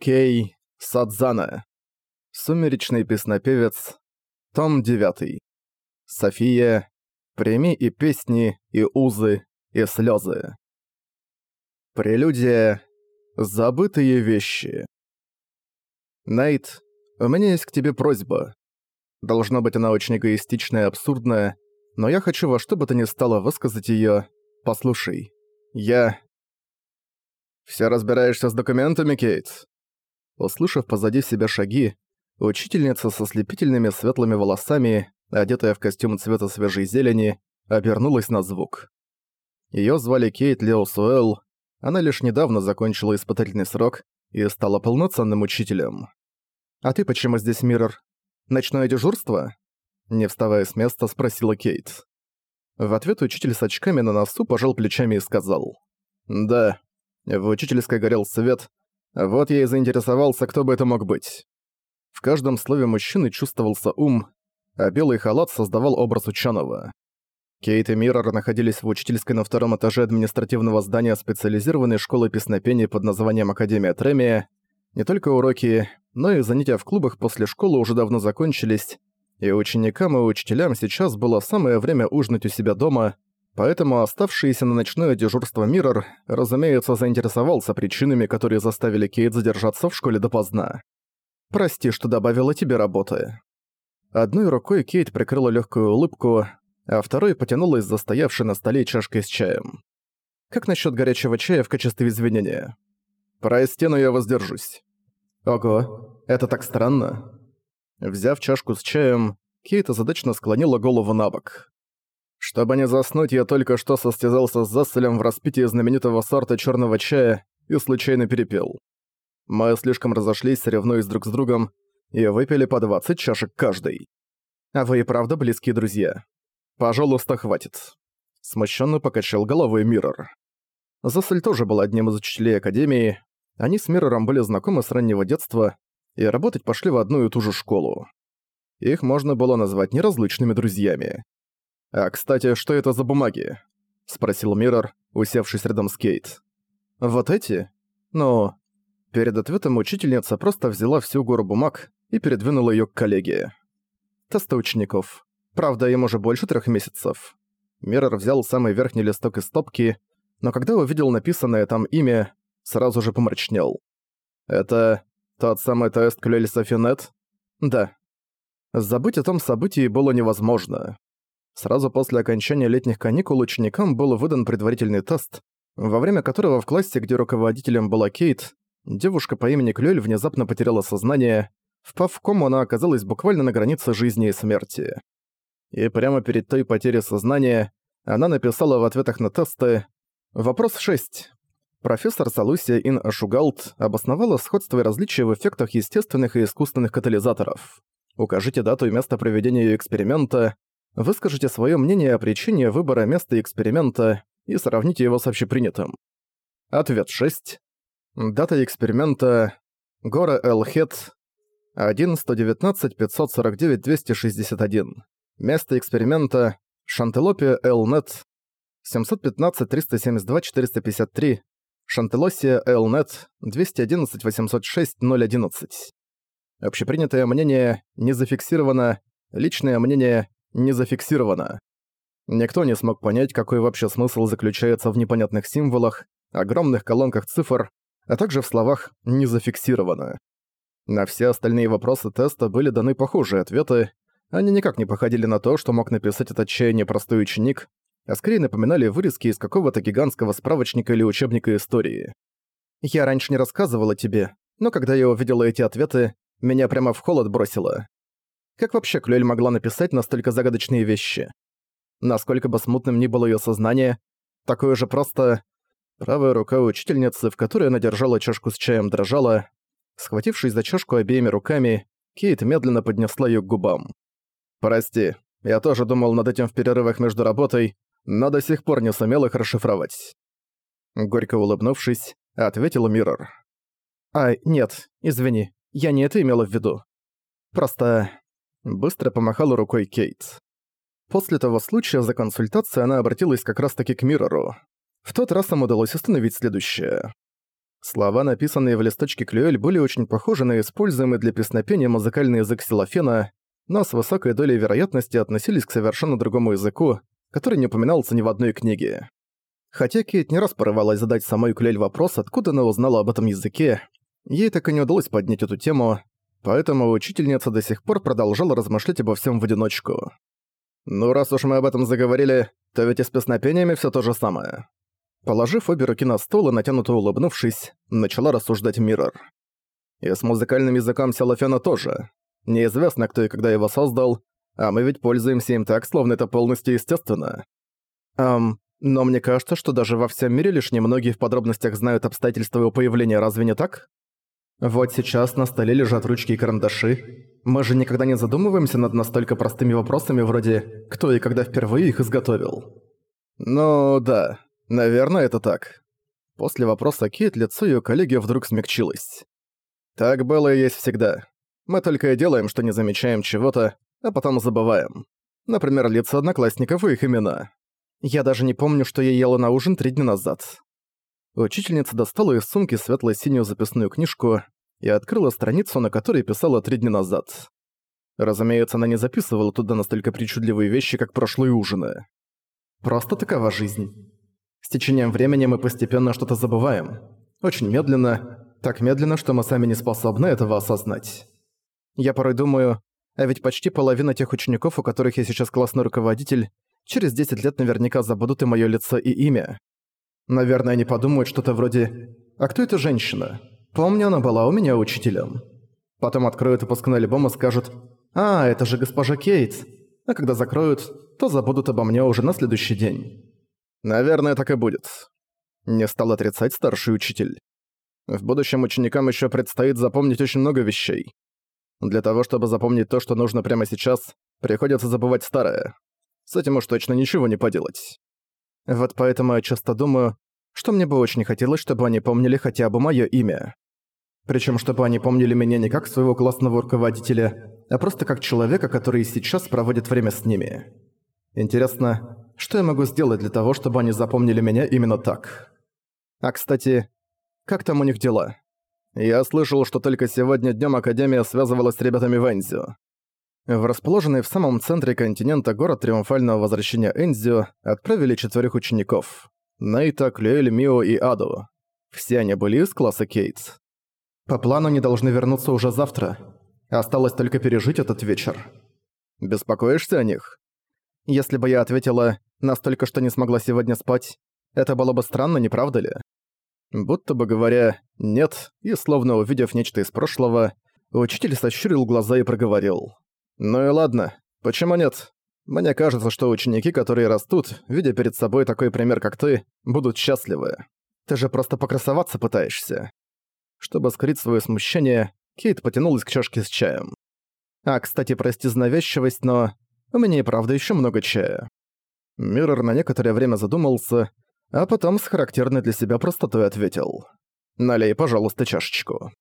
Кей Садзана. Сумеречный песнопевец. Том 9. София. Прими и песни, и узы, и слезы. Прелюдия. Забытые вещи. Найт, у меня есть к тебе просьба. Должна быть она очень эгоистичная и абсурдная, но я хочу во что бы то ни стало высказать её. Послушай, я... Все разбираешься с документами, Кейт?» Услышав позади себя шаги, учительница со слепительными светлыми волосами, одетая в костюм цвета свежей зелени, обернулась на звук. Её звали Кейт Леосуэлл, она лишь недавно закончила испытательный срок и стала полноценным учителем. «А ты почему здесь, Миррор? Ночное дежурство?» Не вставая с места, спросила Кейт. В ответ учитель с очками на носу пожал плечами и сказал. «Да, в учительской горел свет, вот я и заинтересовался, кто бы это мог быть. В каждом слове мужчины чувствовался ум, а белый халат создавал образ ученого. Кейт и Миррор находились в учительской на втором этаже административного здания специализированной школы песнопения под названием Академия Тремия. Не только уроки, но и занятия в клубах после школы уже давно закончились, и ученикам и учителям сейчас было самое время ужинать у себя дома, Поэтому оставшийся на ночное дежурство Миррор, разумеется, заинтересовался причинами, которые заставили Кейт задержаться в школе допоздна. «Прости, что добавила тебе работы». Одной рукой Кейт прикрыла легкую улыбку, а второй потянулась за стоявшей на столе чашкой с чаем. «Как насчет горячего чая в качестве извинения?» «Прости, но я воздержусь». «Ого, это так странно». Взяв чашку с чаем, Кейт озадачно склонила голову на бок. Чтобы не заснуть, я только что состязался с Засселем в распитии знаменитого сорта черного чая и случайно перепил. Мы слишком разошлись, соревнуясь друг с другом, и выпили по 20 чашек каждый. А вы и правда близкие друзья? Пожалуйста, хватит. Смущенно покачал головой Миррор. Зассель тоже был одним из учителей Академии. Они с Миррором были знакомы с раннего детства и работать пошли в одну и ту же школу. Их можно было назвать неразлучными друзьями. «А, кстати, что это за бумаги?» — спросил Миррор, усевшись рядом с Кейт. «Вот эти? Ну...» Перед ответом учительница просто взяла всю гору бумаг и передвинула её к коллеге. «Тесты учеников. Правда, им уже больше трех месяцев». Миррор взял самый верхний листок из стопки, но когда увидел написанное там имя, сразу же помрачнел. «Это тот самый тест Клюэль Софинет?» «Да». Забыть о том событии было невозможно. Сразу после окончания летних каникул ученикам был выдан предварительный тест, во время которого в классе, где руководителем была Кейт, девушка по имени Клёль внезапно потеряла сознание. Впав в кому, она оказалась буквально на границе жизни и смерти. И прямо перед той потерей сознания она написала в ответах на тесты «Вопрос 6. Профессор Салусия Ин Ашугалт обосновала сходство и различия в эффектах естественных и искусственных катализаторов. Укажите дату и место проведения эксперимента, Выскажите свое мнение о причине выбора места эксперимента и сравните его с общепринятым. Ответ 6. Дата эксперимента Гора Элхет 1-119-549-261. Место эксперимента Шантелопия Элнет 715-372-453. Шантелосия Элнет 211-806-011. Общепринятое мнение не зафиксировано, личное мнение не зафиксировано. Никто не смог понять, какой вообще смысл заключается в непонятных символах, огромных колонках цифр, а также в словах «не зафиксировано». На все остальные вопросы теста были даны похожие ответы, они никак не походили на то, что мог написать этот чай простой ученик, а скорее напоминали вырезки из какого-то гигантского справочника или учебника истории. «Я раньше не рассказывала тебе, но когда я увидела эти ответы, меня прямо в холод бросило. Как вообще Клюэль могла написать настолько загадочные вещи? Насколько бы смутным ни было её сознание, такое же просто... Правая рука учительницы, в которой она держала чашку с чаем, дрожала. Схватившись за чашку обеими руками, Кейт медленно поднесла её к губам. «Прости, я тоже думал над этим в перерывах между работой, но до сих пор не сумел их расшифровать». Горько улыбнувшись, ответила Миррор. «А, нет, извини, я не это имела в виду. Просто Быстро помахала рукой Кейт. После того случая за консультацией она обратилась как раз-таки к Миррору. В тот раз им удалось установить следующее. Слова, написанные в листочке Клюэль, были очень похожи на используемый для песнопения музыкальный язык силофена, но с высокой долей вероятности относились к совершенно другому языку, который не упоминался ни в одной книге. Хотя Кейт не раз порывалась задать самой Клюэль вопрос, откуда она узнала об этом языке, ей так и не удалось поднять эту тему, поэтому учительница до сих пор продолжала размышлять обо всем в одиночку. «Ну, раз уж мы об этом заговорили, то ведь и с песнопениями все то же самое. Положив обе руки на стол и натянуто улыбнувшись, начала рассуждать Миррор. И с музыкальным языком Селофена тоже. Неизвестно, кто и когда его создал, а мы ведь пользуемся им так, словно это полностью естественно. Эм, но мне кажется, что даже во всем мире лишь немногие в подробностях знают обстоятельства его появления, разве не так? Вот сейчас на столе лежат ручки и карандаши. Мы же никогда не задумываемся над настолько простыми вопросами вроде «кто и когда впервые их изготовил?». Ну да, Наверное, это так. После вопроса Кейт лицо её коллеги вдруг смягчилось. Так было и есть всегда. Мы только и делаем, что не замечаем чего-то, а потом забываем. Например, лица одноклассников и их имена. Я даже не помню, что я ела на ужин три дня назад. Учительница достала из сумки светло-синюю записную книжку и открыла страницу, на которой писала три дня назад. Разумеется, она не записывала туда настолько причудливые вещи, как прошлые ужины. Просто такова жизнь. С течением времени мы постепенно что-то забываем. Очень медленно, так медленно, что мы сами не способны этого осознать. Я порой думаю, а ведь почти половина тех учеников, у которых я сейчас классный руководитель, через 10 лет наверняка забудут и моё лицо, и имя. Наверное, они подумают что-то вроде «А кто эта женщина? Помню, она была у меня учителем». Потом откроют выпускной альбом и скажут «А, это же госпожа Кейтс». А когда закроют, то забудут обо мне уже на следующий день. Наверное, так и будет. Не стал отрицать старший учитель. В будущем ученикам еще предстоит запомнить очень много вещей. Для того, чтобы запомнить то, что нужно прямо сейчас, приходится забывать старое. С этим уж точно ничего не поделать. Вот поэтому я часто думаю, что мне бы очень хотелось, чтобы они помнили хотя бы мое имя. Причем, чтобы они помнили меня не как своего классного руководителя, а просто как человека, который сейчас проводит время с ними. Интересно, что я могу сделать для того, чтобы они запомнили меня именно так? А, кстати, как там у них дела? Я слышал, что только сегодня днем Академия связывалась с ребятами в Энзио. В расположенный в самом центре континента город Триумфального Возвращения Энзио отправили четверых учеников. Нейта, Клюэль, Мио и Аду. Все они были из класса Кейтс. По плану они должны вернуться уже завтра. Осталось только пережить этот вечер. Беспокоишься о них? Если бы я ответила Настолько, что не смогла сегодня спать. Это было бы странно, не правда ли? Будто бы говоря «нет», и словно увидев нечто из прошлого, учитель сощурил глаза и проговорил. «Ну и ладно, почему нет? Мне кажется, что ученики, которые растут, видя перед собой такой пример, как ты, будут счастливы. Ты же просто покрасоваться пытаешься». Чтобы скрыть свое смущение, Кейт потянулась к чашке с чаем. «А, кстати, прости за навязчивость, но у меня и правда еще много чая». Миррор на некоторое время задумался, а потом с характерной для себя простотой ответил. «Налей, пожалуйста, чашечку».